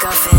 Duffy.